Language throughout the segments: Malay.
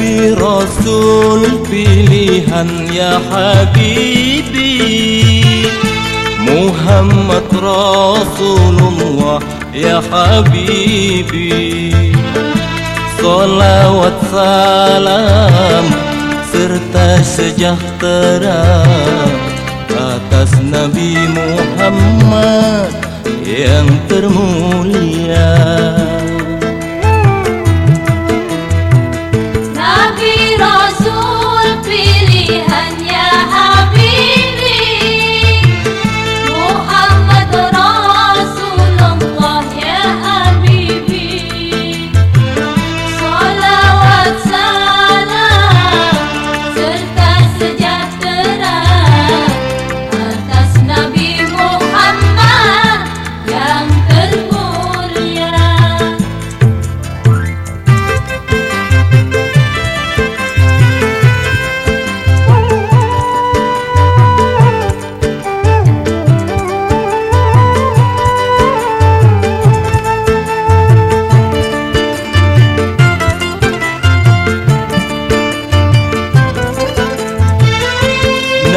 قلبي رسول pilihan يا حبيبي محمد رسول الله يا حبيبي Salawat salam serta sejahtera atas Nabi Muhammad yang termulia.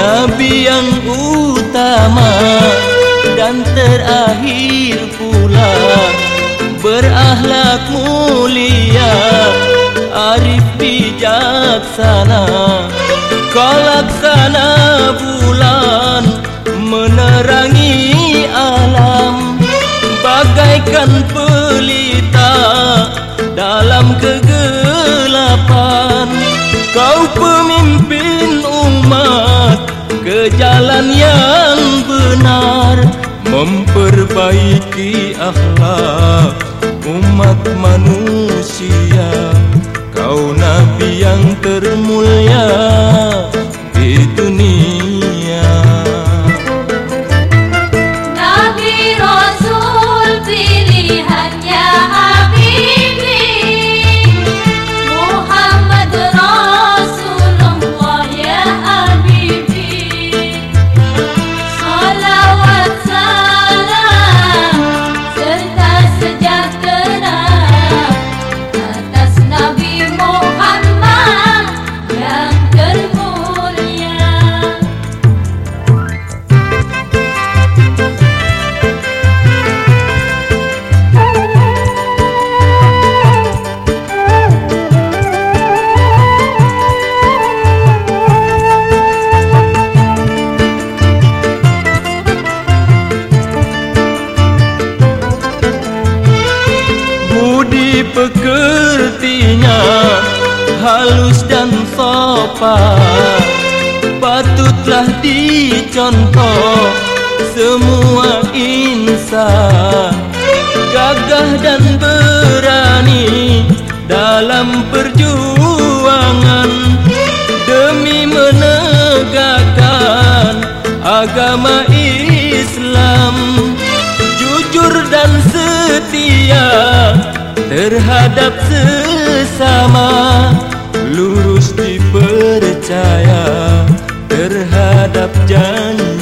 Nabi yang utama dan terakhir pula. Berakhlak mulia, arif bijaksana. Kalaksana bulan menerangi alam. Bagaikan pelita dalam kegelapan. Kau pemimpin umat ke jalan yang benar Memperbaiki akhlak umat manusia. Kau Nabi yang termulia di dunia sopan Patutlah dicontoh semua insan. Gagah dan berani dalam perjuangan Demi menegakkan agama Islam. Jujur dan setia terhadap sesama lurus dipercaya terhadap janjinya